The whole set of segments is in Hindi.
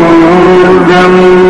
गुरुर्ब्रह्मा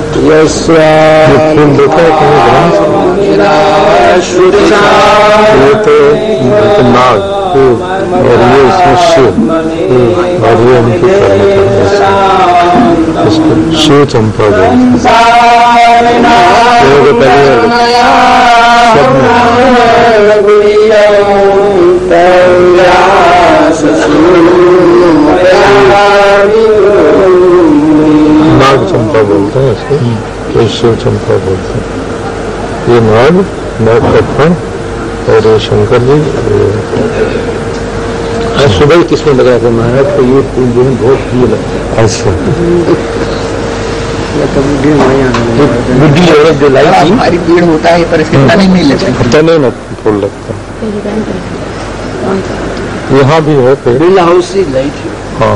ये तो नाग और ये इसमें शिव और ये उनकी कर्म इसको शिव चंपा बोलते पहले नाग चंपा बोलते हैं इसको। ये शिव चंपा बोलते हैं। ये नाग नाग का और ये शंकर जी आज सुबह ही किसमें लगाया था महाराज को ये फूल जो है बहुत प्रिय लगता है। अच्छा। बुद्धि औरत जो लाई थी। हमारी भीड़ होता है पर इसके तने नहीं लगते तने में फूल लगता है। यहाँ भी है पेड़ हाउस से लाई थी हाँ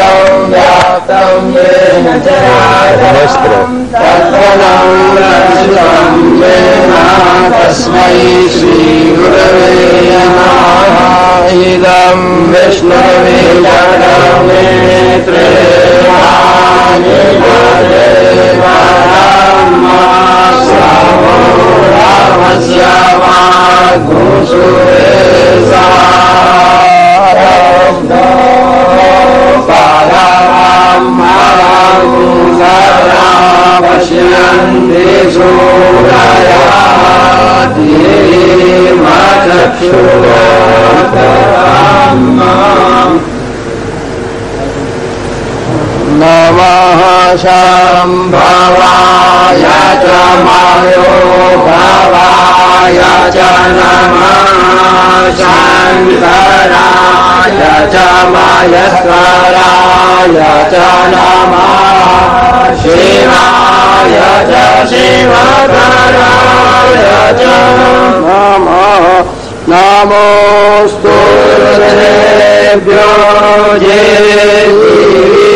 व्याप्तं येन चराचरं तत्फलं दर्शितं येन तस्मै श्रीगुरवे नमः। इदं पश्यन्ति सूरयातिक्षुराम् नमः रामस्य भवाय च मायो भवाय च नमः शङ्कराय च मयस्वराय च नमः शिवाय च शिवकराय च नमः देव्यो ये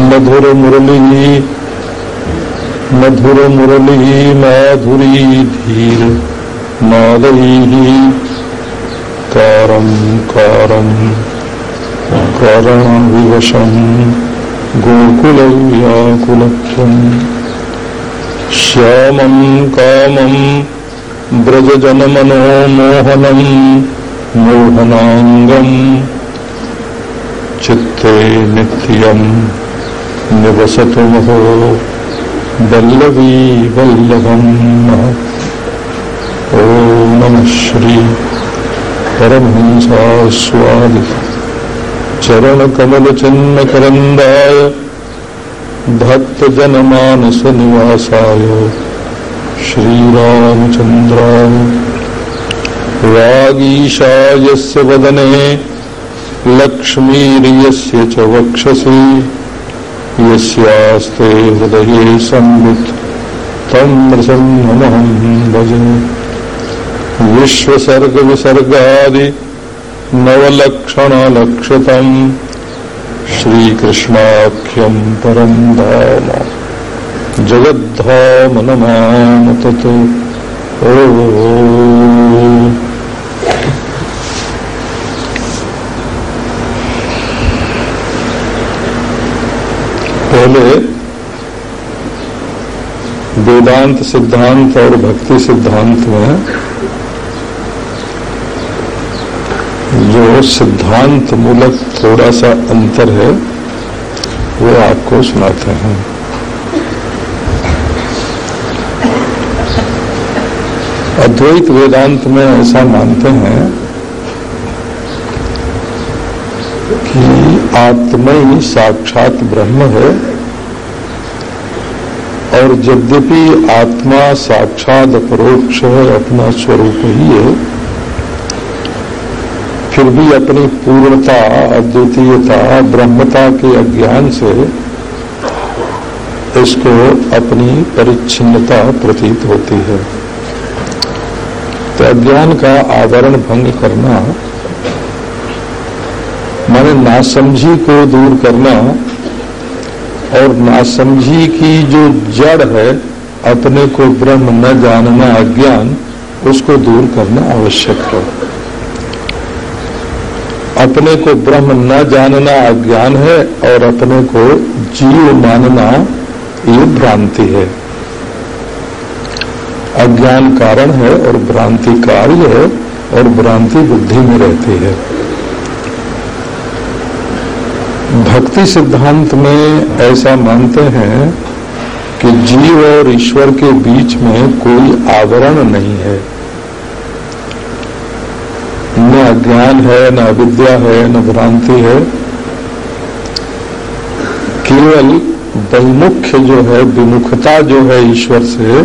मधुर मुरली मधुर मुरली, माधुरी धीर मादयी कारम कारम कारण विवशम गोकुल व्याकुलत्वम श्यामं, कामं, ब्रजजनमनोमोहनं, मोहनाङ्गम् चित्ते नित्यं निवसतु महो वल्लवी वल्लभं ॐ नमः श्री परमहंसास्वादि चरणकमलचिन्नकरन्दाय भक्तजनमानसनिवासाय श्रीरामचन्द्राय। वागीशायस्य वदने लक्ष्मीर्यस्य च वक्षसि। यस्यास्ते हृदये संवित्। तं प्रसन्नमहं भजे। विश्वसर्गविसर्गादि नवलक्षणलक्षितम् श्रीकृष्णाख्यं परं धाम। जगद्धाम नमाम तत्। ओ पहले वेदांत सिद्धांत और भक्ति सिद्धांत में जो सिद्धांत मूलक थोड़ा सा अंतर है, वो आपको सुनाते हैं। अद्वैत वेदांत में ऐसा मानते हैं कि आत्मा ही साक्षात ब्रह्म है। और यद्यपि आत्मा साक्षात परोक्ष है, अपना स्वरूप ही है, फिर भी अपनी पूर्णता, अद्वितीयता, ब्रह्मता के अज्ञान से इसको अपनी परिच्छिन्नता प्रतीत होती है। तो अज्ञान का आवरण भंग करना माने नासमझी को दूर करना और नासमझी की जो जड़ है, अपने को ब्रह्म न जानना अज्ञान, उसको दूर करना आवश्यक है। अपने को ब्रह्म न जानना अज्ञान है और अपने को जीव मानना ये भ्रांति है। अज्ञान कारण है और भ्रांति कार्य है और भ्रांति बुद्धि में रहती है। भक्ति सिद्धांत में ऐसा मानते हैं कि जीव और ईश्वर के बीच में कोई आवरण नहीं है। न अज्ञान है, न अविद्या है, न भ्रांति है। केवल वैमुख्य जो है, विमुखता जो है ईश्वर से,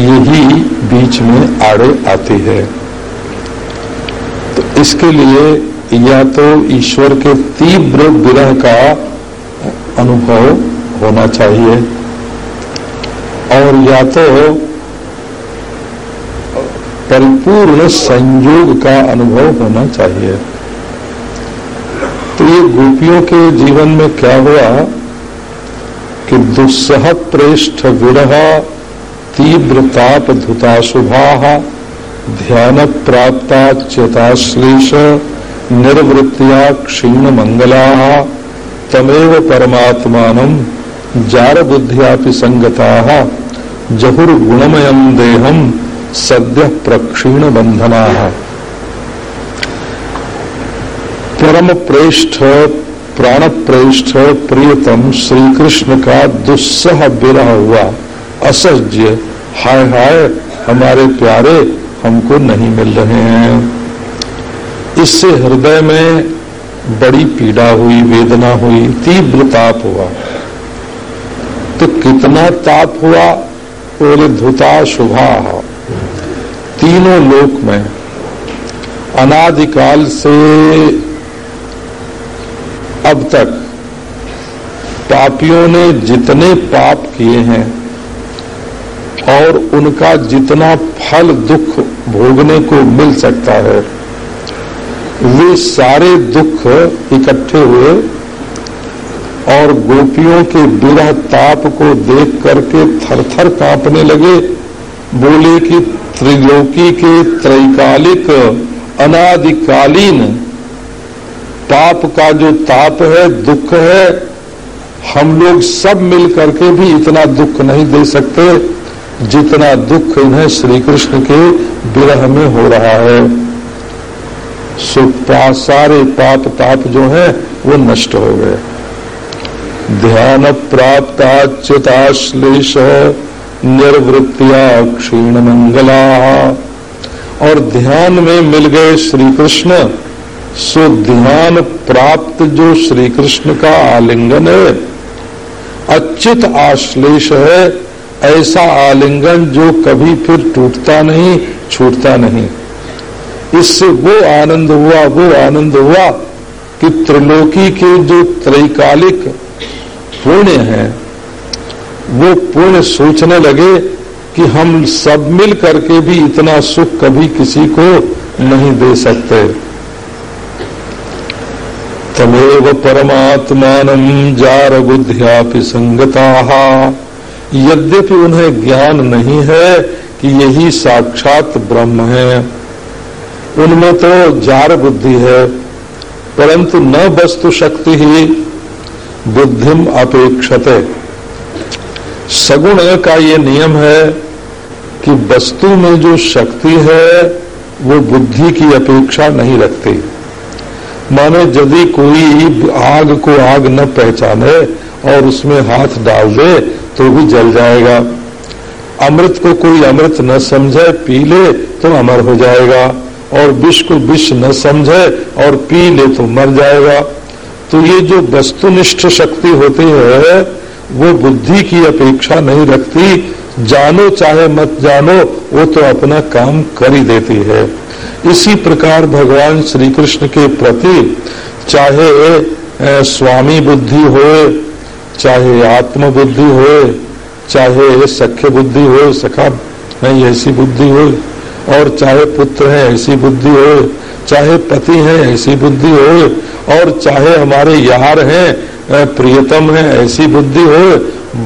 यही बीच में आड़े आती है। तो इसके लिए या तो ईश्वर के तीव्र विरह का अनुभव होना चाहिए, और या तो परिपूर्ण संयोग का अनुभव होना चाहिए। तो ये गोपियों के जीवन में क्या हुआ कि दुस्सह प्रेष्ठ विरह, तीव्र ताप धुताशुभा ध्यान प्राप्ता चेताश्लेष निर्वृत्तिया क्षीण मंगला तमेव परमात्मान जार बुद्धियापि संगता जहुर्गुणमयम देहम सद्य प्रक्षीण बंधना परम प्रेष्ठ प्राण प्रेष्ठ प्रियतम श्री कृष्ण का दुस्सह विरह हुआ असह्य हाय हाय, हमारे प्यारे, हमको नहीं मिल रहे हैं। इससे हृदय में बड़ी पीड़ा हुई, वेदना हुई, तीव्र ताप हुआ। तो कितना ताप हुआ? बोले, धुता शुभा तीनों लोक में अनादिकाल से अब तक पापियों ने जितने पाप किए हैं और उनका जितना फल दुख भोगने को मिल सकता है वे सारे दुख इकट्ठे हुए और गोपियों के विरह ताप को देख करके थर थर कांपने लगे, बोले कि त्रिलोकी के त्रैकालिक अनादिकालीन पाप का जो ताप है, दुख है, हम लोग सब मिल करके भी इतना दुख नहीं दे सकते जितना दुख इन्हें श्री कृष्ण के विरह में हो रहा है। सुपा सारे पाप ताप जो है, वो नष्ट हो गए। ध्यान प्राप्त चिताश्लेष निर्वृत्तिया क्षीण मंगला और ध्यान में मिल गए श्री कृष्ण सो ध्यान प्राप्त जो श्री कृष्ण का आलिंगन है अच्युत आश्लेष है, ऐसा आलिंगन जो कभी फिर टूटता नहीं, छूटता नहीं। इससे वो आनंद हुआ, वो आनंद हुआ कि त्रिलोकी के जो त्रैकालिक पुण्य है, वो पुण्य सोचने लगे कि हम सब मिल करके भी इतना सुख कभी किसी को नहीं दे सकते। तमेव परमात्मान जार बुद्धियापि संगता। यद्यपि उन्हें ज्ञान नहीं है कि यही साक्षात ब्रह्म है। उनमें तो जार बुद्धि है, परंतु न वस्तु शक्ति ही बुद्धिम अपेक्षते। सगुण का ये नियम है कि वस्तु में जो शक्ति है, वो बुद्धि की अपेक्षा नहीं रखती। माने यदि कोई आग को आग न पहचाने और उसमें हाथ डाल दे तो भी जल जाएगा। अमृत को कोई अमृत न समझे, पी ले तो अमर हो जाएगा। और विष को विष न समझे और पी ले तो मर जाएगा। तो ये जो वस्तुनिष्ठ शक्ति होती है, वो बुद्धि की अपेक्षा नहीं रखती। जानो चाहे मत जानो, वो तो अपना काम कर ही देती है। इसी प्रकार भगवान श्री कृष्ण के प्रति चाहे स्वामी बुद्धि हो, चाहे आत्म बुद्धि हो, चाहे सख्य बुद्धि हो, सखा, नहीं, ऐसी बुद्धि हो। और चाहे पुत्र है, ऐसी बुद्धि हो, चाहे पति है, ऐसी बुद्धि हो, और चाहे हमारे यार हैं प्रियतम है, ऐसी बुद्धि हो,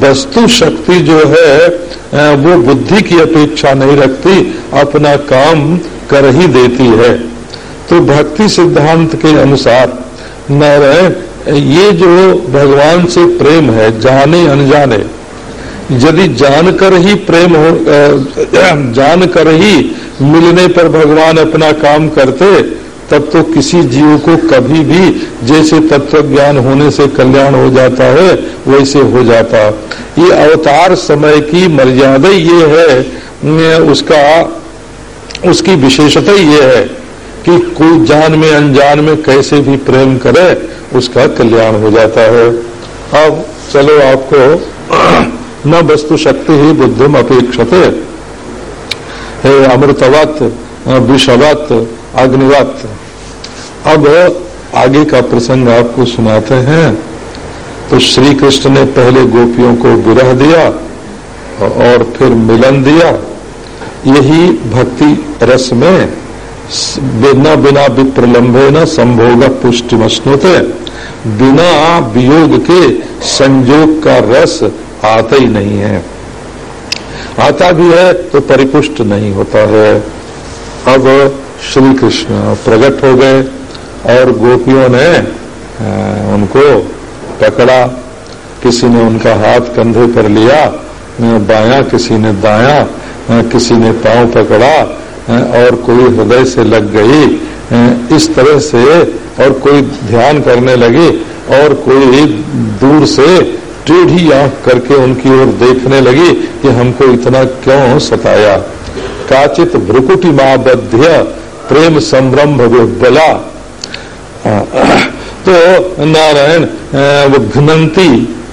वस्तु शक्ति जो है वो बुद्धि की अपेक्षा नहीं रखती, अपना काम कर ही देती है। तो भक्ति सिद्धांत के अनुसार, नारायण, ये जो भगवान से प्रेम है, जाने अनजाने, यदि जानकर ही प्रेम हो जानकर ही मिलने पर भगवान अपना काम करते, तब तो किसी जीव को कभी भी जैसे तत्व ज्ञान होने से कल्याण हो जाता है, वैसे हो जाता। ये अवतार समय की मर्यादा ये है उसका, उसकी विशेषता ये है कि कोई जान में, अनजान में कैसे भी प्रेम करे, उसका कल्याण हो जाता है। अब चलो आपको न वस्तु शक्ति ही बुद्धिम अपेक्षते। है अमृतवत विषवत, अग्निवत। अब आगे का प्रसंग आपको सुनाते हैं। तो श्री कृष्ण ने पहले गोपियों को विरह दिया और फिर मिलन दिया। यही भक्ति रस में बिना बिना विप्रलंबे न संभोग पुष्टि मश्नुते बिना वियोग के संयोग का रस आता ही नहीं है। आता भी है तो परिपुष्ट नहीं होता है। अब श्री कृष्ण प्रकट हो गए और गोपियों ने उनको पकड़ा। किसी ने उनका हाथ कंधे पर लिया बाया, किसी ने दाया किसी ने पाँव पकड़ा और कोई हृदय से लग गई इस तरह से और कोई ध्यान करने लगी और कोई दूर से टेढ़ी आँख करके उनकी ओर देखने लगी कि हमको इतना क्यों सताया। काचित भ्रुकुटी माबध्य प्रेम संरंभ विबला तो नारायण घनती,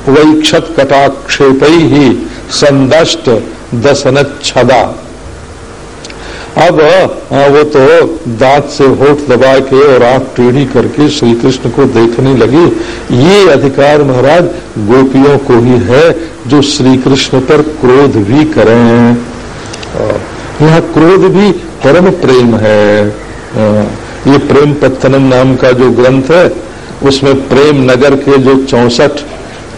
वैक्षत कटाक्षेप ही संदष्ट दसन छदा अब वो तो दांत से होठ दबा के और आँख टेढ़ी करके श्री कृष्ण को देखने लगी। ये अधिकार महाराज गोपियों को ही है जो श्री कृष्ण पर क्रोध भी करें। यहाँ क्रोध भी परम प्रेम है। ये प्रेम पत्थनम नाम का जो ग्रंथ है, उसमें प्रेम नगर के जो चौसठ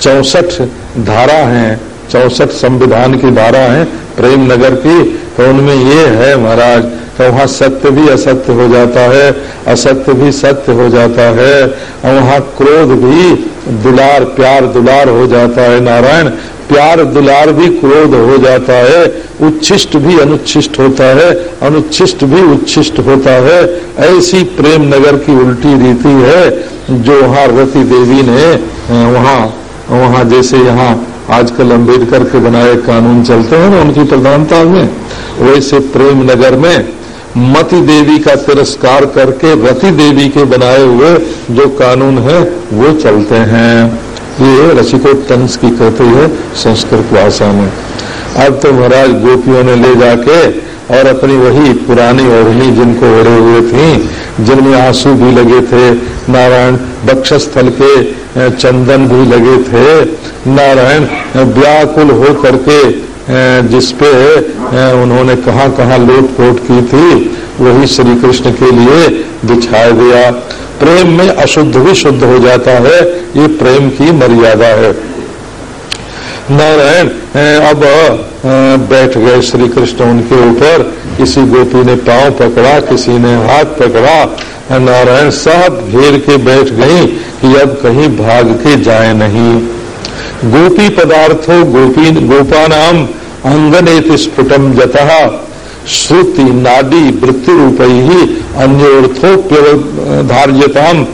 चौसठ धारा हैं, चौसठ संविधान की धारा है, प्रेम नगर की तो उनमें ये है महाराज? तो वहाँ सत्य भी असत्य हो जाता है, असत्य भी सत्य हो जाता है, और वहाँ क्रोध भी दुलार, प्यार दुलार हो जाता है नारायण। प्यार दुलार भी क्रोध हो जाता है, उच्छिष्ट भी अनुच्छिष्ट होता है, अनुच्छिष्ट भी उच्छिष्ट होता है। ऐसी प्रेम नगर की उल्टी रीति है, जो वहाँ रति देवी ने वहाँ वहाँ जैसे यहाँ आजकल अंबेडकर के बनाए कानून चलते हैं ना उनकी प्रधानता में, वैसे प्रेम नगर में मति देवी का तिरस्कार करके रति देवी के बनाए हुए जो कानून है, वो चलते हैं। ये रसिकोत्तंस की कहते है संस्कृत भाषा में। अब तो महाराज गोपियों ने ले जाके और अपनी वही पुरानी ओढ़नी जिनको ओढ़े हुए थी जिनमें आँसू भी लगे थे, नारायण बक्षस्थल के चंदन भी लगे थे। नारायण व्याकुल हो करके जिसपे उन्होंने कहा कहा लोट पोट की थी, वही श्री कृष्ण के लिए दिखाया गया। प्रेम में अशुद्ध भी शुद्ध हो जाता है, ये प्रेम की मर्यादा है। नारायण अब बैठ गए श्री कृष्ण उनके ऊपर। किसी गोपी ने पाँव पकड़ा, किसी ने हाथ पकड़ा। नारायण, सब घेर के बैठ गई कि अब कहीं भाग के जाए नहीं। गोपी पदार्थो, गोपी गोपा नाम अंगने स्फुटम जतः। श्रुति, नाडी वृत्ति रूप ही अन्योर्थोप्यवधार्यताम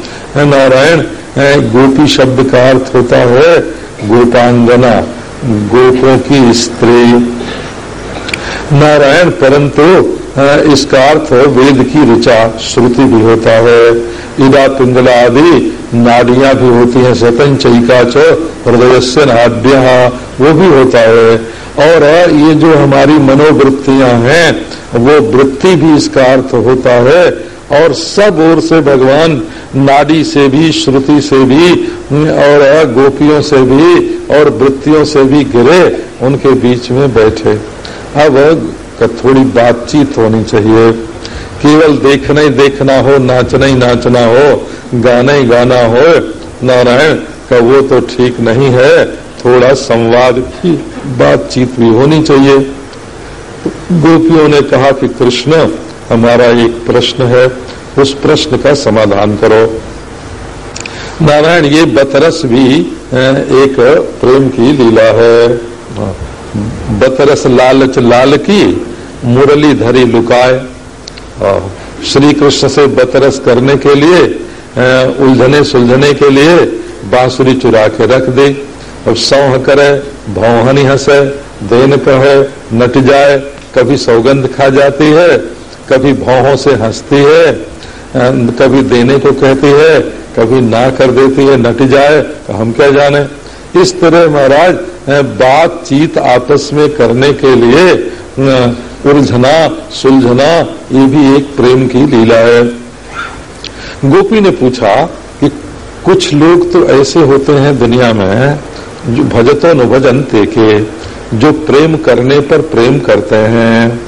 नारायण गोपी शब्द का अर्थ होता है गोपांगना। गोपों की स्त्री। नारायण परंतु इसका अर्थ वेद की ऋचा, श्रुति भी होता है। इदा पिंगला आदि नाड़ियाँ भी होती हैं, सतन चैका च हृदय से वो भी होता है। और ये जो हमारी मनोवृत्तियाँ हैं, वो वृत्ति भी इसका अर्थ होता है। और सब ओर से भगवान नाड़ी से भी, श्रुति से भी, और गोपियों से भी, और वृत्तियों से भी गिरे उनके बीच में बैठे। अब थोड़ी बातचीत होनी चाहिए। केवल देखना ही देखना हो, नाचना ही नाचना हो, गाना ही गाना हो, नारायण, का वो तो ठीक नहीं है। थोड़ा संवाद की बातचीत भी होनी चाहिए। गोपियों ने कहा कि कृष्ण हमारा एक प्रश्न है, उस प्रश्न का समाधान करो। नारायण, ये बतरस भी एक प्रेम की लीला है। बतरस लालच लाल की, मुरली धरी लुकाए। श्री कृष्ण से बतरस करने के लिए उलझने सुलझने के लिए बांसुरी चुरा के रख दे। अब सौह करे, भौहनी हंसे, देन कहे, नट जाए, कभी सौगंध खा जाती है कभी भावों से हंसती है कभी देने को कहती है, कभी ना कर देती है, नट जाए तो हम क्या जाने? इस तरह महाराज बातचीत आपस में करने के लिए उलझना, सुलझना, ये भी एक प्रेम की लीला है। गोपी ने पूछा कि कुछ लोग तो ऐसे होते हैं दुनिया में, जो भजतो नुभजनते के जो प्रेम करने पर प्रेम करते हैं।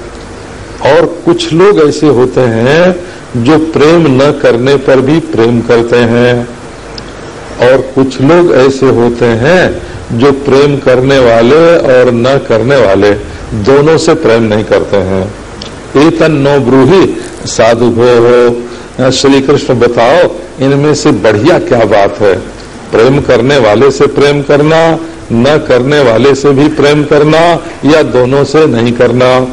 और कुछ लोग ऐसे होते हैं जो प्रेम न करने पर भी प्रेम करते हैं। और कुछ लोग ऐसे होते हैं जो प्रेम करने वाले और न करने वाले, दोनों से प्रेम नहीं करते हैं। एतन नो ब्रूही, साधु भो हो। श्री कृष्ण बताओ, इनमें से बढ़िया क्या बात है? प्रेम करने वाले से प्रेम करना, न करने वाले से भी प्रेम करना, या दोनों से नहीं करना?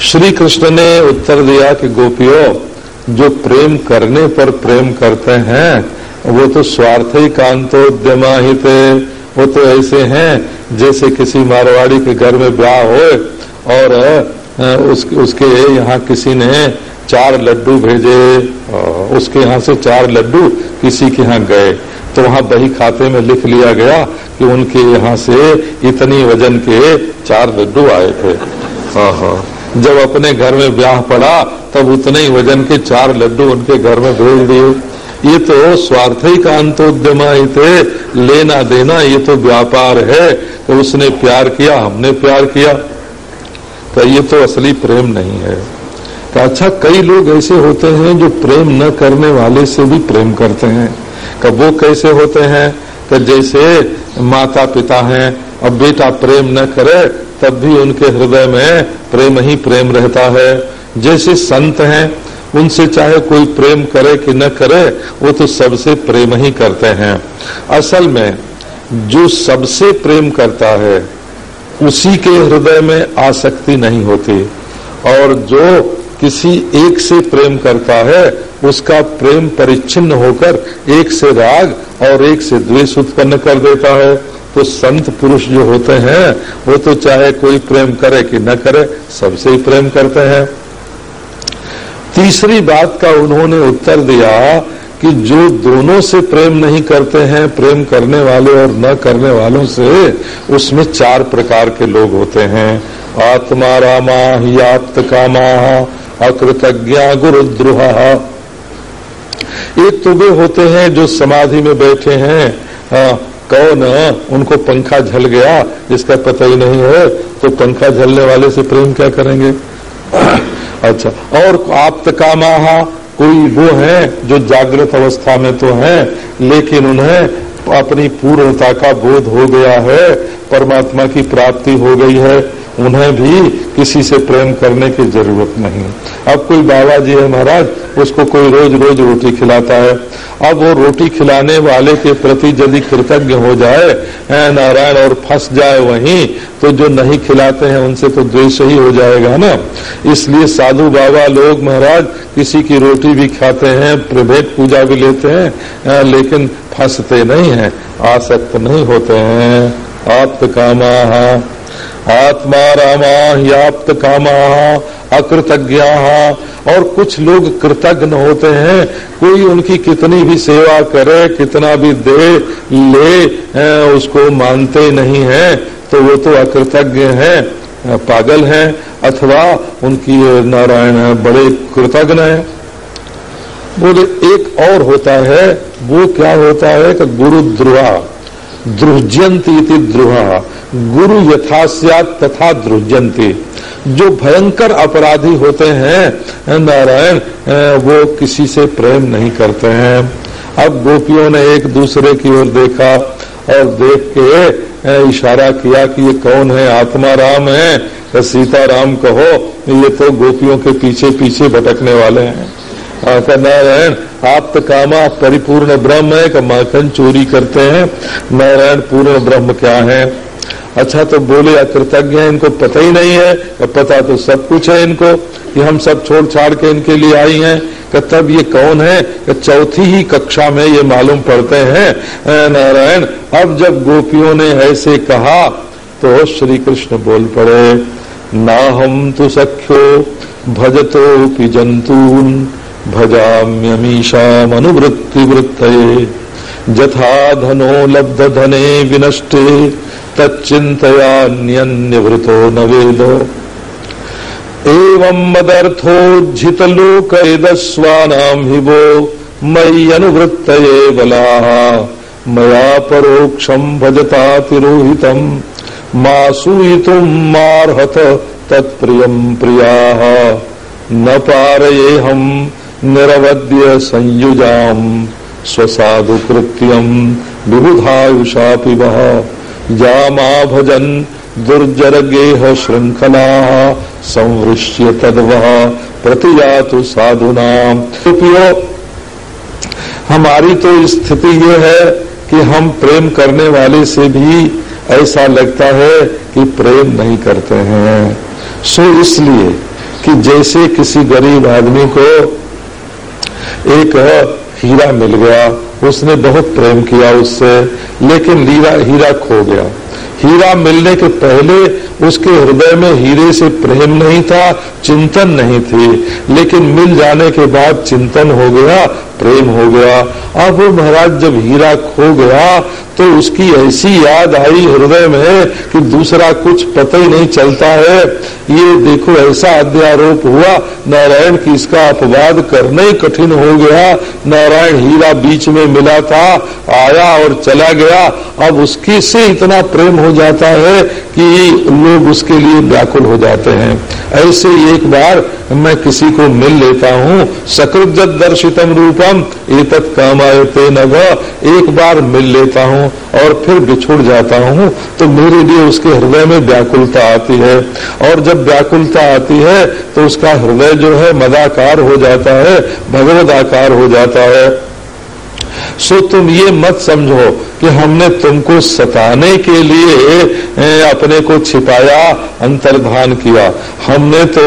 श्री कृष्ण ने उत्तर दिया कि गोपियों जो प्रेम करने पर प्रेम करते हैं वो तो स्वार्थ ही कांतोद्यमा ही थे वो तो ऐसे हैं जैसे किसी मारवाड़ी के घर में ब्याह हो और उस, उसके यहाँ किसी ने चार लड्डू भेजे उसके यहाँ से चार लड्डू किसी के यहाँ गए। तो वहाँ बही खाते में लिख लिया गया कि उनके यहाँ से इतनी वज़न के चार लड्डू आए थे। हाँ हाँ। जब अपने घर में ब्याह पड़ा, तब उतने ही वज़न के चार लड्डू उनके घर में भेज दिए। ये तो स्वार्थ ही का अंतोद्यमा ही थे। लेना देना ये तो व्यापार है। तो उसने प्यार किया, हमने प्यार किया। तो ये तो असली प्रेम नहीं है। तो अच्छा कई लोग ऐसे होते हैं जो प्रेम न करने वाले से भी प्रेम करते हैं। कब वो कैसे होते हैं? कि जैसे माता पिता हैं, अब बेटा प्रेम न करे तब भी उनके हृदय में प्रेम ही प्रेम रहता है। जैसे संत हैं, उनसे चाहे कोई प्रेम करे कि न करे, वो तो सबसे प्रेम ही करते हैं। असल में, जो सबसे प्रेम करता है, उसी के हृदय में आसक्ति नहीं होती। और जो किसी एक से प्रेम करता है, उसका प्रेम परिच्छिन्न होकर एक से राग और एक से द्वेष उत्पन्न कर देता है। तो संत पुरुष जो होते हैं, वो तो चाहे कोई प्रेम करे कि न करे, सबसे ही प्रेम करते हैं। तीसरी बात का उन्होंने उत्तर दिया कि जो दोनों से प्रेम नहीं करते हैं, प्रेम करने वाले और न करने वालों से, उसमें चार प्रकार के लोग होते हैं। आत्मा रामा याप्त कामा अकृतज्ञा गुरुद्रोह। एक तो वे होते हैं जो समाधि में बैठे हैं कौन उनको पंखा झल गया, जिसका पता ही नहीं है तो पंखा झलने वाले से प्रेम क्या करेंगे? अच्छा और आप कामाहा, कोई वो है जो जागृत अवस्था में तो है, लेकिन उन्हें अपनी पूर्णता का बोध हो गया है, परमात्मा की प्राप्ति हो गई है, उन्हें भी किसी से प्रेम करने की ज़रूरत नहीं। अब कोई बाबा जी है महाराज उसको कोई रोज रोज रोटी खिलाता है। अब वो रोटी खिलाने वाले के प्रति यदि कृतज्ञ हो जाए नारायण, और फंस जाए वहीं तो जो नहीं खिलाते हैं उनसे तो द्वेष ही हो जाएगा ना? इसलिए साधु बाबा लोग महाराज, किसी की रोटी भी खाते हैं, प्रभेद पूजा भी लेते हैं लेकिन फंसते नहीं है, आसक्त नहीं होते हैं। आप कामा, आत्मा रामा, याप्त कामा, अकृतज्ञा और कुछ लोग कृतज्ञ होते हैं। कोई उनकी कितनी भी सेवा करे, कितना भी दे, ले उसको मानते नहीं है तो वो तो अकृतज्ञ है पागल हैं, अथवा उनकी नारायण बड़े कृतज्ञ हैं। बोले, एक और होता है, वो क्या होता है कि गुरु ध्रुवा द्रुजंती ध्रुवा गुरु यथास्यात तथा द्रुजंती जो भयंकर अपराधी होते हैं नारायण वो किसी से प्रेम नहीं करते हैं। अब गोपियों ने एक दूसरे की ओर देखा और देख के इशारा किया कि ये कौन है? आत्मा राम है। या सीता राम कहो ये तो गोपियों के पीछे पीछे भटकने वाले हैं। हाँ, नारायण आप तो कामा परिपूर्ण ब्रह्म है का माखन चोरी करते हैं। नारायण पूर्ण ब्रह्म क्या है? अच्छा तो बोले अकृतज्ञ है, इनको पता ही नहीं है कि पता तो सब कुछ है इनको, कि हम सब छोड़ छाड़ के इनके लिए आई हैं, कि तब ये कौन है, कि चौथी ही कक्षा में ये मालूम पड़ते हैं। नारायण, अब जब गोपियों ने ऐसे कहा तो श्री कृष्ण बोल पड़े, ना हम तो सख्यो भजतो पि जंतून भजाम्यमीशाम अनुवृत्ति वृत्तये जथा धनो लब्ध धने विनष्टे तच्चिंतयान्यन्यवृतो न वेद। एवं मदर्थोज्झित लोकैदस्वानाम हि वो मयि अनुवृत्तये बला। मया परोक्षम भजता तिरोहितम मासूयितुम मार्हत तत्प्रियम प्रिया। न पारये हम निरवद्य संयुजाम। स्वसाधु कृत्यम विबुधायुषा पिबः जामा भजन दुर्जर गेह श्रृंखला संवृश्य तद्वह प्रतियातु साधुनाम। पियो हमारी तो स्थिति ये है कि हम प्रेम करने वाले से भी ऐसा लगता है कि प्रेम नहीं करते हैं। सो इसलिए कि जैसे किसी गरीब आदमी को एक हीरा मिल गया, उसने बहुत प्रेम किया उससे, लेकिन लीरा, हीरा खो गया। हीरा मिलने के पहले उसके हृदय में हीरे से प्रेम नहीं था, चिंतन नहीं थी, लेकिन मिल जाने के बाद चिंतन हो गया प्रेम हो गया। अब वो महाराज जब हीरा खो गया तो उसकी ऐसी याद आई हृदय में कि दूसरा कुछ पता ही नहीं चलता है। ये देखो, ऐसा अध्यारोप हुआ। नारायण की इसका अपवाद करना ही कठिन हो गया। नारायण हीरा बीच में मिला था, आया और चला गया। अब उसकी से इतना प्रेम हो जाता है कि लोग उसके लिए व्याकुल हो जाते हैं। ऐसे एक बार मैं किसी को मिल लेता हूँ सकृत दर्शितम रूपम एतत् कामायते न एक बार मिल लेता हूँ और फिर बिछुड़ जाता हूँ तो मेरे लिए उसके हृदय में व्याकुलता आती है। और जब व्याकुलता आती है तो उसका हृदय जो है मदाकार हो जाता है, भगवदाकार हो जाता है। सो तुम ये मत समझो कि हमने तुमको सताने के लिए अपने को छिपाया, अंतर्धान किया। हमने तो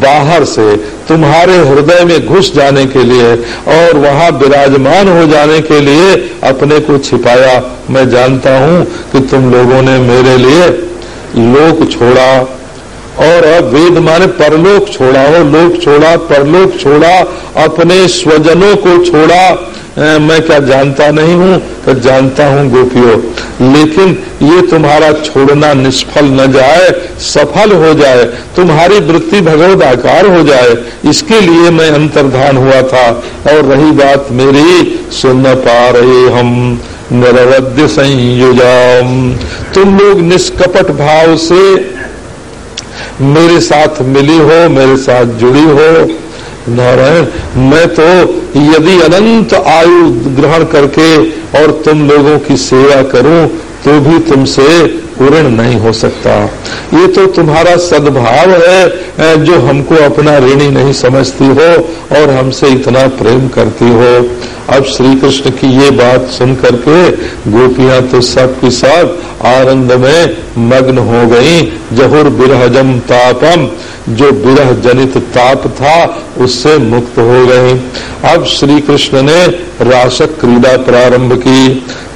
बाहर से तुम्हारे हृदय में घुस जाने के लिए और वहाँ विराजमान हो जाने के लिए अपने को छिपाया। मैं जानता हूँ कि तुम लोगों ने मेरे लिए लोक छोड़ा और अब वेद माने परलोक छोड़ा हो लोक छोड़ा, परलोक छोड़ा, अपने स्वजनों को छोड़ा। मैं क्या जानता नहीं हूँ? तो जानता हूँ गोपियों। लेकिन ये तुम्हारा छोड़ना निष्फल न जाए, सफल हो जाए, तुम्हारी वृत्ति भगवत आकार हो जाए, इसके लिए मैं अंतर्धान हुआ था। और रही बात मेरी, सुन पा रहे हम निरवध्य संयुजाम। तुम लोग निष्कपट भाव से मेरे साथ मिली हो, मेरे साथ जुड़ी हो। नारायण, मैं तो यदि अनंत आयु ग्रहण करके और तुम लोगों की सेवा करूँ तो भी तुमसे ऋण नहीं हो सकता। ये तो तुम्हारा सद्भाव है जो हमको अपना ऋणी नहीं समझती हो और हमसे इतना प्रेम करती हो। अब श्री कृष्ण की ये बात सुन करके गोपियाँ तो सब की सब आनंद में मग्न हो गई। जहुर बिरहजम तापम, जो बिरह जनित ताप था, उससे मुक्त हो गए अब श्री कृष्ण ने राशक क्रीड़ा प्रारंभ की।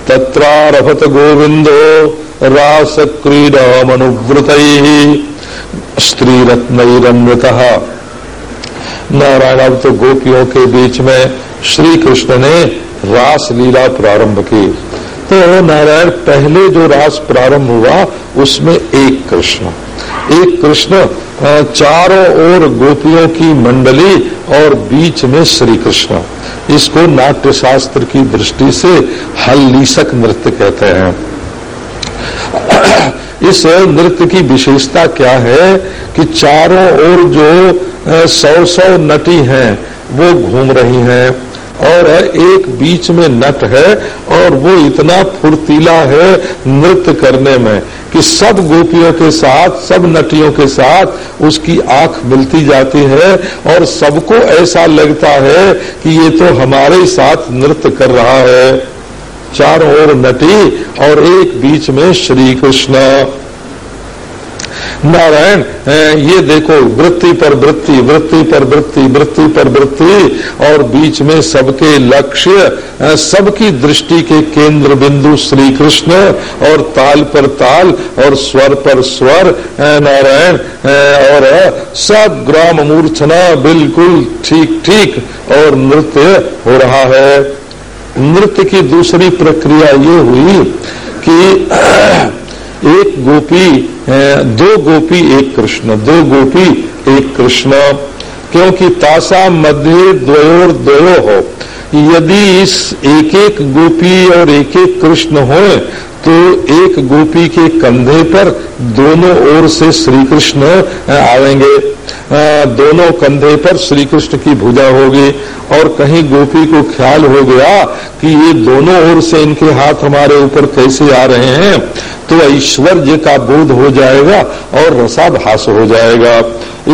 तत्रारभत गोविंदो रास क्रीड़ा मनुव्रत स्त्री रत्नमृत नारायण अब तो गोपियों के बीच में श्री कृष्ण ने रास लीला प्रारंभ की। तो नारायण, पहले जो रास प्रारंभ हुआ, उसमें एक कृष्ण। एक कृष्ण चारों ओर गोपियों की मंडली और बीच में श्री कृष्ण इसको नाट्य शास्त्र की दृष्टि से हल्लीसक नृत्य कहते हैं। इस नृत्य की विशेषता क्या है कि चारों ओर जो सौ सौ नटी हैं, वो घूम रही हैं और एक बीच में नट है और वो इतना फुर्तीला है नृत्य करने में कि सब गोपियों के साथ, सब नटियों के साथ उसकी आँख मिलती जाती है और सबको ऐसा लगता है कि ये तो हमारे साथ नृत्य कर रहा है। चारों ओर नटी और एक बीच में श्री कृष्ण। नारायण ये देखो, वृत्ति पर वृत्ति वृत्ति पर वृत्ति वृत्ति पर वृत्ति, और बीच में सबके लक्ष्य सबकी दृष्टि के केंद्र बिंदु श्री कृष्ण, और ताल पर ताल, और स्वर पर स्वर नारायण और सब ग्राम मूर्छना बिल्कुल ठीक ठीक और नृत्य हो रहा है। नृत्य की दूसरी प्रक्रिया ये हुई कि एक गोपी दो गोपी एक कृष्ण, दो गोपी एक कृष्ण, क्योंकि तासा मध्य द्वयोर द्वयो। हो यदि इस एक एक गोपी और एक एक कृष्ण हो तो एक गोपी के कंधे पर दोनों ओर से श्री कृष्ण आवेंगे दोनों कंधे पर श्री कृष्ण की भुजा होगी और कहीं गोपी को ख्याल हो गया कि ये दोनों ओर से इनके हाथ हमारे ऊपर कैसे आ रहे हैं तो ऐश्वर्य का बोध हो जाएगा और रसाभास हो जाएगा।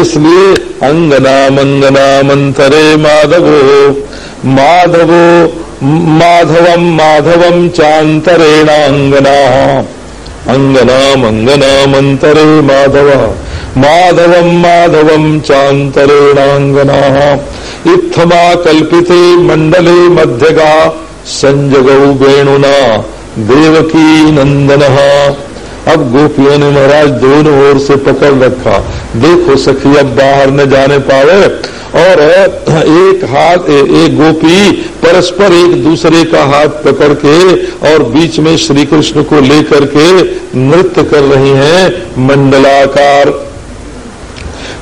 इसलिए अंगना मंगना मंतरे माधवो। माधवो माधवम माधवम चांतरेण अंगना अंगना मंगना मंतरे माधव माधवम माधवम चांतरेणांगना इत्थमा कल्पिते मंडले मध्यगा संजगौ वेणुना। देवकी नंदन अब गोपियों ने महाराज दोनों ओर से पकड़ रखा। देखो सखी, अब बाहर न जाने पावे। और एक हाथ एक गोपी परस्पर एक दूसरे का हाथ पकड़ के और बीच में श्री कृष्ण को लेकर के नृत्य कर रही हैं मंडलाकार।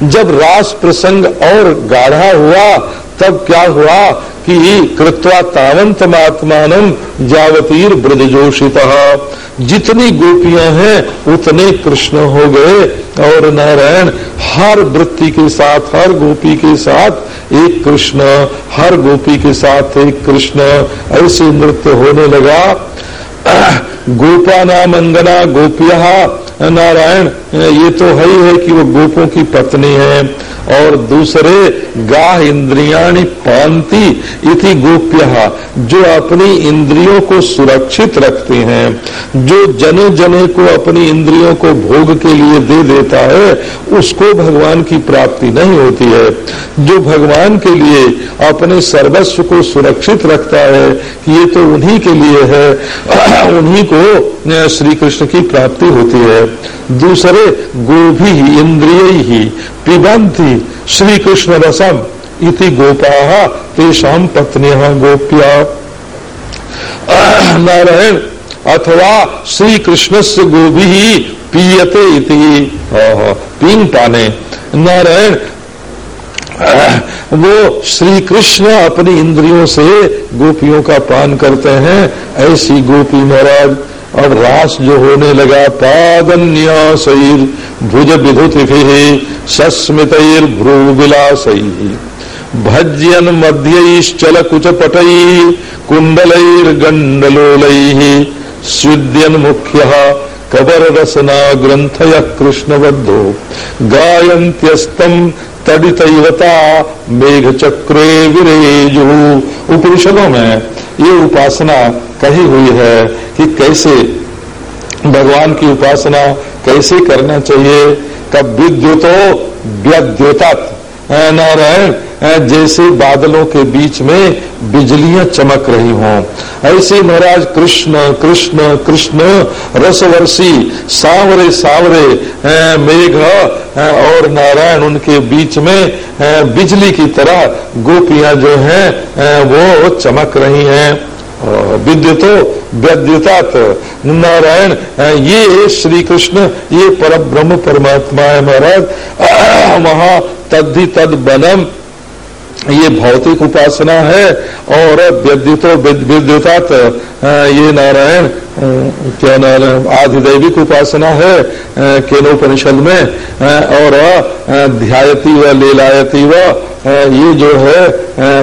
जब रास प्रसंग और गाढ़ा हुआ, तब क्या हुआ? कि कृत्वा तावंत महात्मान जावतीर ब्रजोषित जितनी गोपियाँ हैं, उतने कृष्ण हो गए। और नारायण, हर वृत्ति के साथ, हर गोपी के साथ एक कृष्ण, हर गोपी के साथ एक कृष्ण। ऐसे नृत्य होने लगा। गोपा नाम अंगना गोपिया नारायण, ये तो है ही है कि वो गोपों की पत्नी है और दूसरे गाह इंद्रियाणी पांति इति गोप्य जो अपनी इंद्रियों को सुरक्षित रखते हैं, जो जने जने को अपनी इंद्रियों को भोग के लिए दे देता है, उसको भगवान की प्राप्ति नहीं होती है। जो भगवान के लिए अपने सर्वस्व को सुरक्षित रखता है, ये तो उन्हीं के लिए है। उन्हीं को श्री कृष्ण की प्राप्ति होती है। दूसरे गोभी ही, इंद्रिय ही पिबंती श्री कृष्ण रसम इति गोपा तेषाम पत्निया गोप्या। नारायण, अथवा श्री कृष्ण से गोभी ही पीयते पीन पाने। नारायण, वो श्री कृष्ण अपनी इंद्रियों से गोपियों का पान करते हैं, ऐसी गोपी महाराज। और रास जो होने लगा पादन्यासैर भुज विधुति सस्मित भ्रू विलास भज्यन मध्यैश्चल कुच पट कुंडलैर्गंडलोल स्विद्यन मुख्य कबर रसना ग्रंथ कृष्णबद्धो गायंत्यस्तम तडितवता मेघ चक्रे विरेजु। उपनिषदों में ये उपासना कही हुई है कि कैसे भगवान की उपासना कैसे करना चाहिए? कब विद्युतो व्यद्योता नारायण जैसे बादलों के बीच में बिजलियाँ चमक रही हों। ऐसे महाराज कृष्ण कृष्ण कृष्ण, रसवर्षी, सावरे सावरे मेघ और नारायण उनके बीच में बिजली की तरह गोपियाँ जो हैं वो चमक रही हैं। विद्युतो व्यद्युतात, नारायण ये श्री कृष्ण ये पर ब्रह्म परमात्मा है महाराज। वहाँ तद्धि तद बनम। ये भौतिक उपासना है और विद्युतो विद्युतात ये नारायण क्या नारायण आधिदैविक उपासना है केनोपनिषद में और ध्यायती व लीलायती व ये जो है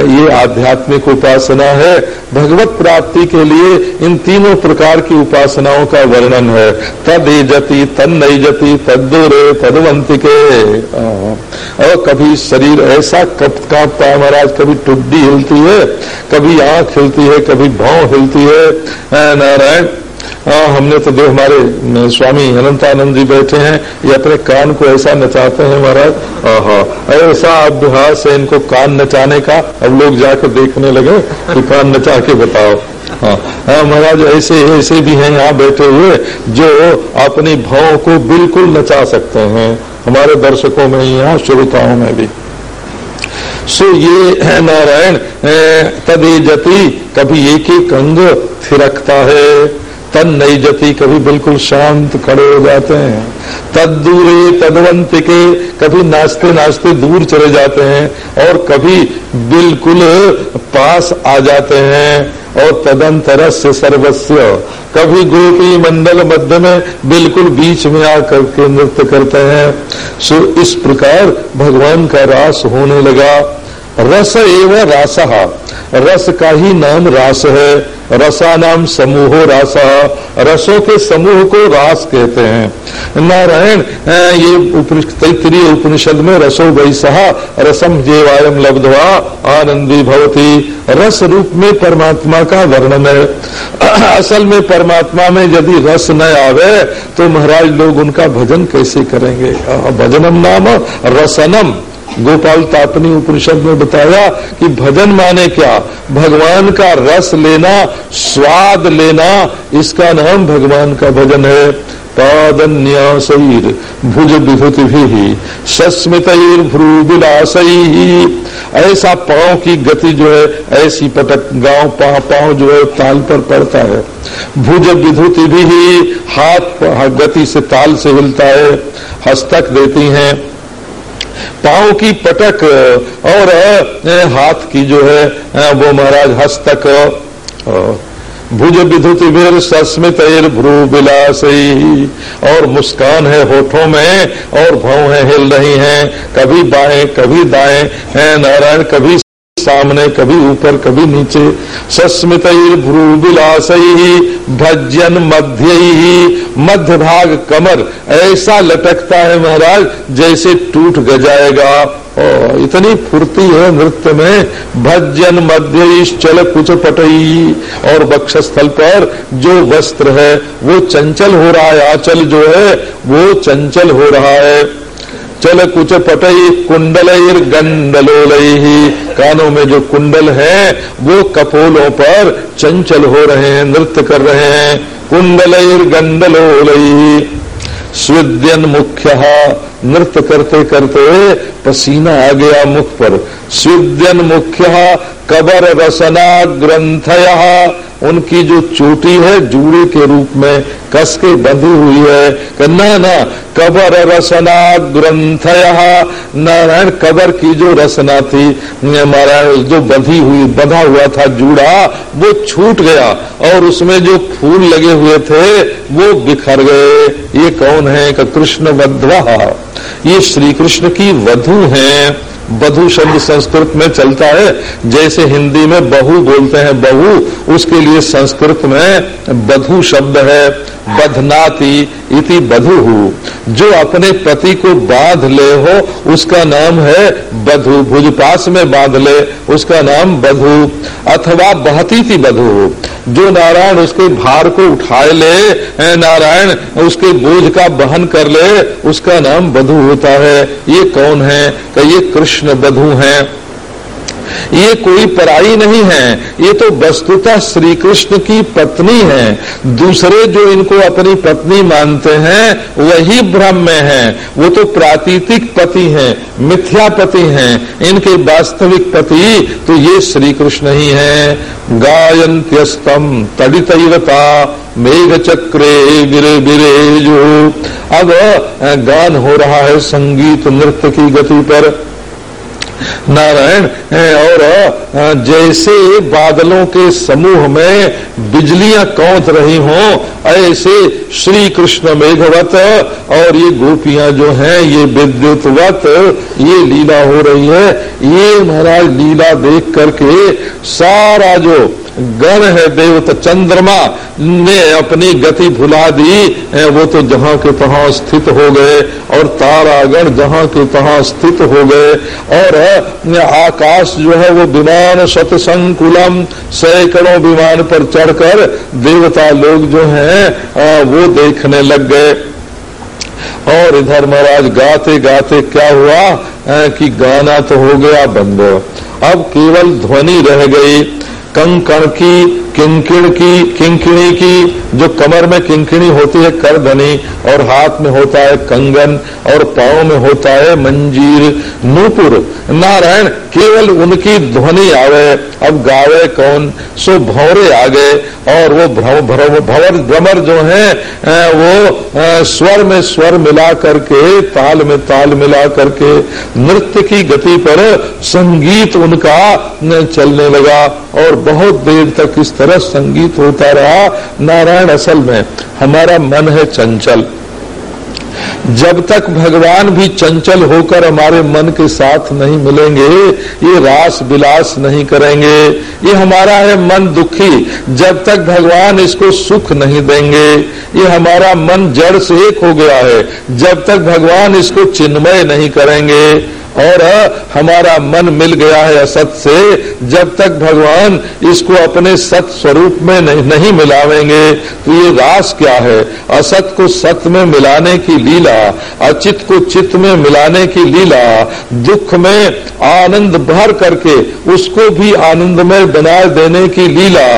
ये आध्यात्मिक उपासना है। भगवत प्राप्ति के लिए इन तीनों प्रकार की उपासनाओं का वर्णन है। तद जति तद नई जति तदुरे तदवंतिके और कभी शरीर ऐसा कप, कांपता है महाराज, कभी टुड्डी हिलती है, कभी आँख हिलती है, कभी भाव हिलती है नारायण। हाँ हमने तो जो हमारे स्वामी अनंतानंद जी बैठे हैं, ये अपने कान को ऐसा नचाते हैं, महाराज। ऐसा अभ्यास है इनको कान नचाने का। अब लोग जाकर देखने लगे कि कान नचा के बताओ। हाँ हाँ महाराज, ऐसे ऐसे भी हैं यहाँ बैठे हुए, जो अपनी भाव को बिल्कुल नचा सकते हैं। हमारे दर्शकों में यहाँ श्रोताओं में भी। सो ये है नारायण तदे जति कभी एक एक अंग थिरकता है। तन नई जति, कभी बिल्कुल शांत खड़े हो जाते हैं। तद दूरे तदवंत के कभी नाचते नाचते दूर चले जाते हैं और कभी बिल्कुल पास आ जाते हैं। और तदंतर से सर्वस्व कभी गोपी मंडल मध्य में बिल्कुल बीच में आकर के नृत्य करते हैं। सो इस प्रकार भगवान का रास होने लगा। रस एवं रासहा रस का ही नाम रास है। रसा नाम समूह रास। रसों के समूह को रास कहते हैं। नारायण ये तैतरीय उपनिषद में रसो वैसा रसम जेवायम लब्धवा, आनंदी भवती। रस रूप में परमात्मा का वर्णन है। असल में परमात्मा में यदि रस न आवे तो महाराज लोग उनका भजन कैसे करेंगे? भजनम नाम रसनम। गोपाल तापनी उपनिषद में बताया कि भजन माने क्या? भगवान का रस लेना, स्वाद लेना, इसका नाम भगवान का भजन है। पादन्यासईर भुज विभूति भी सस्मित भ्रू विलासई ऐसा पाँव की गति जो है, ऐसी पटक गाँव पाँव पाँव जो है, ताल पर पड़ता है। भुज विभूति भी हाथ गति से ताल से हिलता है। हस्तक देती हैं पाँव की पटक और हाथ की जो है वो महाराज हस्तक भुज विधुति वीर सस्मित भ्रू बिलास और मुस्कान है होठों में, और भाव है, हिल रही हैं, कभी बाएँ, कभी दाएँ, हैं नारायण, कभी सामने कभी ऊपर, कभी नीचे। सस्मित भ्रू विलास ही भजन मध्य। ही मध्य भाग कमर, ऐसा लटकता है महाराज, जैसे टूट गजाएगा। और इतनी फुर्ती है नृत्य में। भजन मध्य चल कुछ पटई और वक्षस्थल पर जो वस्त्र है, वो चंचल हो रहा है। आचल जो है, वो चंचल हो रहा है। चल कुछ पटई कुंडल गंडलोल। कानों में जो कुंडल है, वो कपोलों पर चंचल हो रहे हैं, नृत्य कर रहे हैं। कुंडल गंडलोल। स्विद्यन मुख्य। नृत्य करते करते पसीना आ गया मुख पर। स्विद्यन मुख्य कबर रसना ग्रंथ उनकी जो चोटी है, जूड़े के रूप में कस के बंधी हुई है। ना ना, कबर रसना ग्रंथ नारायण, कबर की जो रसना थी हमारा जो बंधी हुई, बंधा हुआ था जूड़ा, वो छूट गया और उसमें जो फूल लगे हुए थे, वो बिखर गए। ये कौन है? कृष्ण बद्धवा ये श्री कृष्ण की वधु हैं। बधु शब्द संस्कृत में चलता है। जैसे हिंदी में बहु बोलते हैं बहु, उसके लिए संस्कृत में बधु शब्द है। बधनाती इति बधु। जो अपने पति को बाँध ले हो, उसका नाम है बधु। भुजपास में बाँध ले, उसका नाम बधु। अथवा बहती थी बधु। जो नारायण उसके भार को उठाए ले नारायण, उसके बोझ का बहन कर ले, उसका नाम बधु होता है। ये कौन है? कि ये कृष्ण बधु हैं। ये कोई पराई नहीं है। ये तो वस्तुतः श्री कृष्ण की पत्नी है। दूसरे जो इनको अपनी पत्नी मानते हैं, वही ब्रह्म में है। वो तो प्रातीतिक पति हैं, मिथ्या पति हैं। इनके वास्तविक पति तो ये श्री कृष्ण ही है। गायंत्यस्तम तड़ितवता मेघ चक्रे गिरे बिरे जो अब गान हो रहा है संगीत नृत्य की गति पर। नारायण और जैसे बादलों के समूह में बिजलियाँ कौत रही हों, ऐसे श्री कृष्ण मेघवत और ये गोपियाँ जो हैं, ये विद्युतवत ये लीला हो रही है। ये महाराज लीला देख करके सारा जो गण है देवता चंद्रमा, ने अपनी गति भुला दी। वो तो जहाँ के तहां स्थित हो गए और तारागण जहाँ के तहां स्थित हो गए। और आकाश जो है वो विमान शतसंकुलम सैकड़ों विमान पर चढ़कर देवता लोग जो हैं वो देखने लग गए। और इधर महाराज, गाते गाते क्या हुआ? कि गाना तो हो गया बंद। अब केवल ध्वनि रह गई। कंकण की किंकिण की, किंकिणी की, जो कमर में किंकिणी होती है करधनी, और हाथ में होता है कंगन, और पाओ में होता है मंजीर। नूपुर, नारायण, केवल उनकी ध्वनि आवे, अब गावे कौन? सो भौरे आ गए, और वो भवर, भ्रमर जो है वो स्वर में स्वर मिला करके, ताल में ताल मिला करके, नृत्य की गति पर संगीत उनका चलने लगा, और बहुत देर तक इस तरह संगीत होता रहा नारायण असल में। हमारा मन है चंचल। जब तक भगवान भी चंचल होकर हमारे मन के साथ नहीं मिलेंगे, ये रास विलास नहीं करेंगे। ये हमारा है मन दुखी। जब तक भगवान इसको सुख नहीं देंगे, ये हमारा मन जड़ से एक हो गया है। जब तक भगवान इसको चिन्मय नहीं करेंगे और हमारा मन मिल गया है असत से जब तक भगवान इसको अपने सत स्वरूप में नहीं, मिलावेंगे तो ये रास क्या है? असत को सत में मिलाने की लीला अचित को चित्त में मिलाने की लीला दुख में आनंद भर करके उसको भी आनंद में बना देने की लीला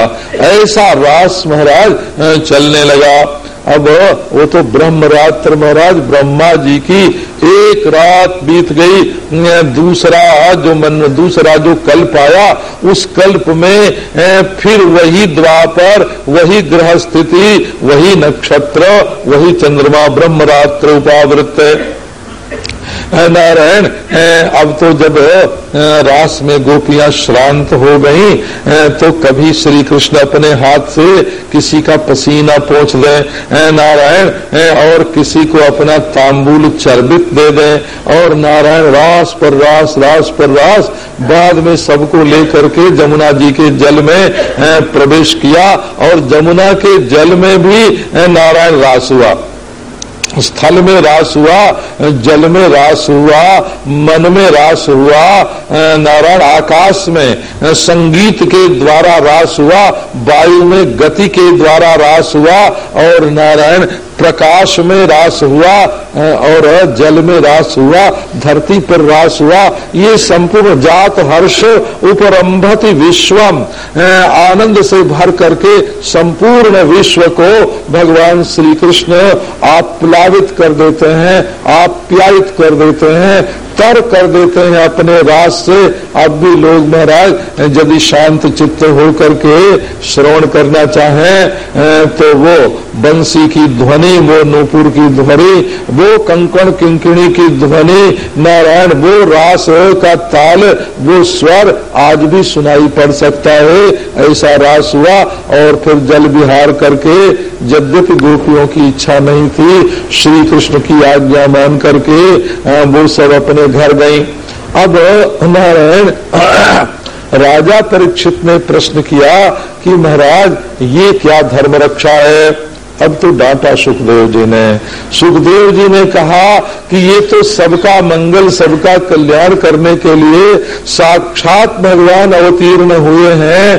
ऐसा रास महाराज चलने लगा। अब वो तो ब्रह्म रात्र महाराज, ब्रह्मा जी की एक रात बीत गई। दूसरा जो मन, दूसरा जो कल्प आया, उस कल्प में फिर वही द्वापर, वही ग्रह स्थिति वही नक्षत्र, वही चंद्रमा ब्रह्म रात्र उपावृत नारायण। अब तो जब रास में गोपियाँ श्रांत हो गई तो कभी श्री कृष्ण अपने हाथ से किसी का पसीना पोछ दे नारायण और किसी को अपना तांबुल चर्बित दे दे। और नारायण, रास पर रास रास पर रास, बाद में सबको लेकर के जमुना जी के जल में प्रवेश किया। और जमुना के जल में भी नारायण रास हुआ। स्थल में रास हुआ, जल में रास हुआ, मन में रास हुआ, नारायण आकाश में संगीत के द्वारा रास हुआ, वायु में गति के द्वारा रास हुआ और नारायण प्रकाश में रास हुआ और जल में रास हुआ, धरती पर रास हुआ, ये संपूर्ण जात हर्ष उपरम्भति विश्वम आनंद से भर करके संपूर्ण विश्व को भगवान श्री कृष्ण आप्लावित कर देते हैं, आप्यायित कर देते हैं। तर कर देते हैं अपने रास से। अब भी लोग महाराज यदि शांत चित्त हो करके श्रवण करना चाहें तो वो बंसी की ध्वनि, वो नूपुर की ध्वनि, वो कंकण किंकिणी की ध्वनि, नारायण, वो रास का ताल, वो स्वर आज भी सुनाई पड़ सकता है। ऐसा रास हुआ और फिर जल विहार करके यद्यपि गोपियों की इच्छा नहीं थी श्री कृष्ण की आज्ञा मान करके वो सब अपने घर गई। अब नारायण राजा परीक्षित ने प्रश्न किया कि महाराज, ये क्या धर्म रक्षा है? अब तो डांटा सुखदेव जी ने। सुखदेव जी ने कहा कि ये तो सबका मंगल, सबका कल्याण करने के लिए साक्षात भगवान अवतीर्ण हुए हैं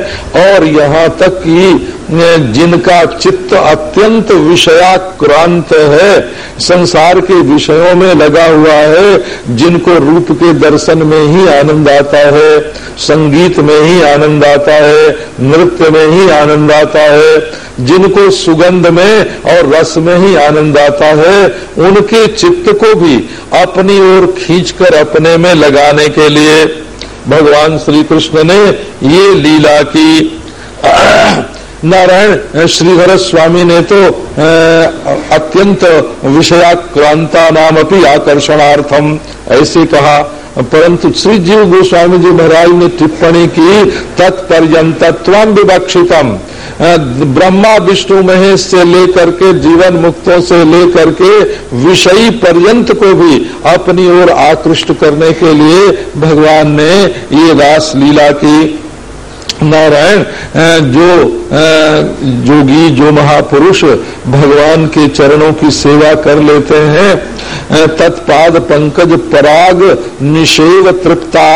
और यहाँ तक कि जिनका चित्त अत्यंत विषयाक्रांत है, संसार के विषयों में लगा हुआ है, जिनको रूप के दर्शन में ही आनंद आता है, संगीत में ही आनंद आता है, नृत्य में ही आनंद आता है, जिनको सुगंध में और रस में ही आनंद आता है, उनके चित्त को भी अपनी ओर खींचकर अपने में लगाने के लिए भगवान श्री कृष्ण ने ये लीला की। नारायण श्रीधर स्वामी ने तो अत्यंत विषयाक्रांता नाम अपनी आकर्षणार्थम ऐसे कहा। परंतु श्री जीव गोस्वामी जी महाराज ने टिप्पणी की तत्पर्यंतत्वम विवक्षितम। ब्रह्मा विष्णु महेश से लेकर के, जीवन मुक्तों से लेकर के, विषयी पर्यंत को भी अपनी ओर आकृष्ट करने के लिए भगवान ने ये रास लीला की। नारायण जो जोगी, जो महापुरुष भगवान के चरणों की सेवा कर लेते हैं तत्पाद पंकज पराग निषेव तृप्ता।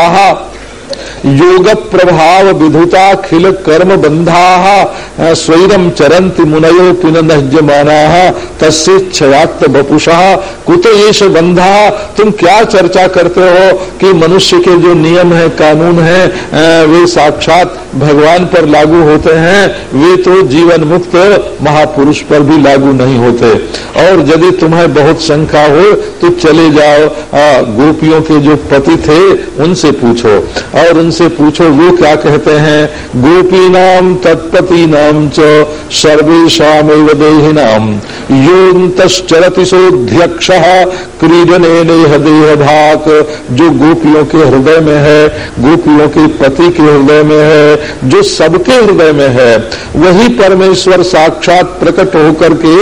योग प्रभाव विधुता खिल कर्म बंधा स्वैरम चरंति मुनयो पिन नज्यमाना तस्य क्षयात्त बपुषा कुत येष बंधा तुम क्या चर्चा करते हो कि मनुष्य के जो नियम है, कानून है वे साक्षात भगवान पर लागू होते हैं, वे तो जीवन मुक्त महापुरुष पर भी लागू नहीं होते। और यदि तुम्हें बहुत शंका हो तो चले जाओ गोपियों के जो पति थे, उनसे पूछो। और उनसे पूछो, वो क्या कहते हैं? गोपी नाम, तत्पति नाम च सर्वेशा देही नाम। सोध्यक्ष क्रीडने नेह देह भाक जो गोपियों के हृदय में है, गोपियों के पति के हृदय में है, जो सबके हृदय में है, वही परमेश्वर साक्षात प्रकट होकर के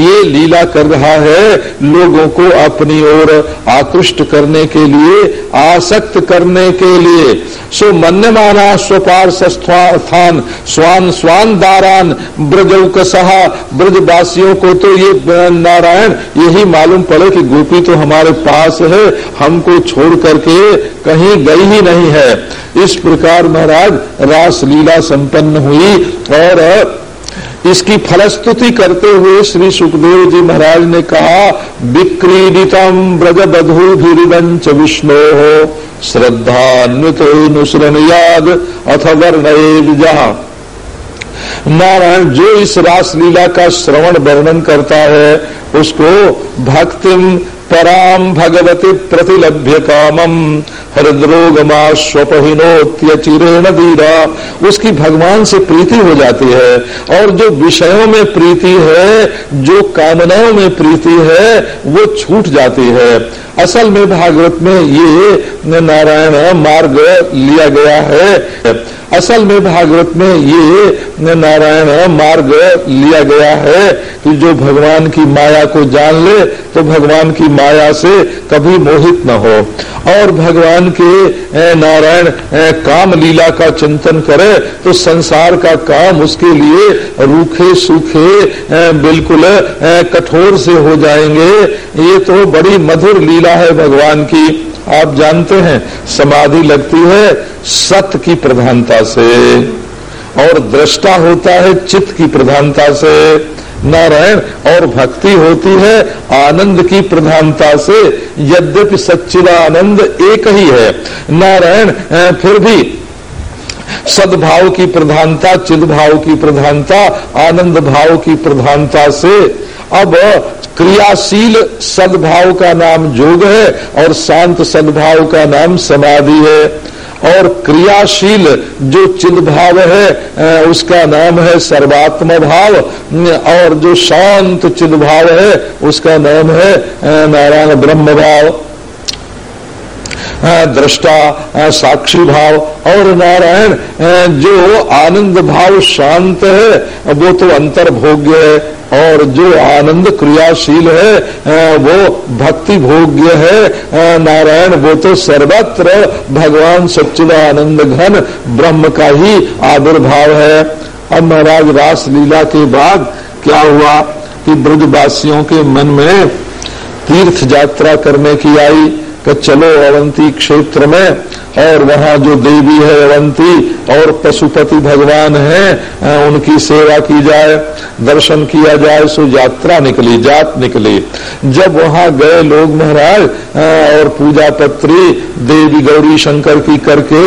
ये लीला कर रहा है, लोगों को अपनी ओर आकृष्ट करने के लिए, आसक्त करने के लिए। सो मन्यमाना स्वपार स्थान, स्वान स्वान दारान ब्रजौक सहा ब्रजवासियों को तो ये नारायण, यही मालूम पड़े कि गोपी तो हमारे पास है, हमको छोड़ करके कहीं गई ही नहीं है। इस प्रकार महाराज रास लीला संपन्न हुई और इसकी फलस्तुति करते हुए श्री सुखदेव जी महाराज ने कहा विक्रीडितम ब्रज बधु भीरिवंच विष्णु। हो श्रद्धान्वित याद अथ वर्ण जहा नारायण जो इस रास लीला का श्रवण वर्णन करता है, उसको भक्तिम पराम भगवती प्रतिलभ्य कामम। हृद्रोगमाश्वपहिनोत्यचिरेण धीरा उसकी भगवान से प्रीति हो जाती है और जो विषयों में प्रीति है, जो कामनाओं में प्रीति है, वो छूट जाती है। असल में भागवत में ये नारायण मार्ग लिया गया है। असल में भागवत में ये नारायण मार्ग लिया गया है कि जो भगवान की माया को जान ले तो भगवान की माया से कभी मोहित न हो। और भगवान के नारायण काम लीला का चिंतन करे तो संसार का काम उसके लिए रूखे सूखे बिल्कुल कठोर से हो जाएँगे। ये तो बड़ी मधुर लीला है भगवान की। आप जानते हैं, समाधि लगती है सत की प्रधानता से, और दृष्टा होता है चित्त की प्रधानता से। नारायण, और भक्ति होती है आनंद की प्रधानता से। यद्यपि सच्चिदानंद एक ही है। नारायण फिर भी सद्भाव की प्रधानता चिद भाव की प्रधानता, आनंद भाव की प्रधानता से। अब क्रियाशील सद्भाव का नाम योग है और शांत सद्भाव का नाम समाधि है। और क्रियाशील जो चिद भाव है उसका नाम है सर्वात्म भाव और जो शांत चिद भाव है, उसका नाम है नारायण ब्रह्म भाव दृष्टा साक्षी भाव और नारायण जो आनंद भाव शांत है, वो तो अंतर्भोग्य है। और जो आनंद क्रियाशील है वो भक्ति भोग्य है। नारायण, वो तो सर्वत्र भगवान सच्चिदानंद घन ब्रह्म का ही आविर्भाव है। अब महाराज रास लीला के बाद क्या हुआ कि ब्रजवासियों के मन में तीर्थ यात्रा करने की आई। कि चलो अवंती क्षेत्र में, और वहाँ जो देवी है अवंती, और पशुपति भगवान है उनकी सेवा की जाए, दर्शन किया जाए, सो यात्रा निकली, जात निकली। जब वहाँ गए लोग महाराज और पूजा पत्री, देवी गौरी शंकर की करके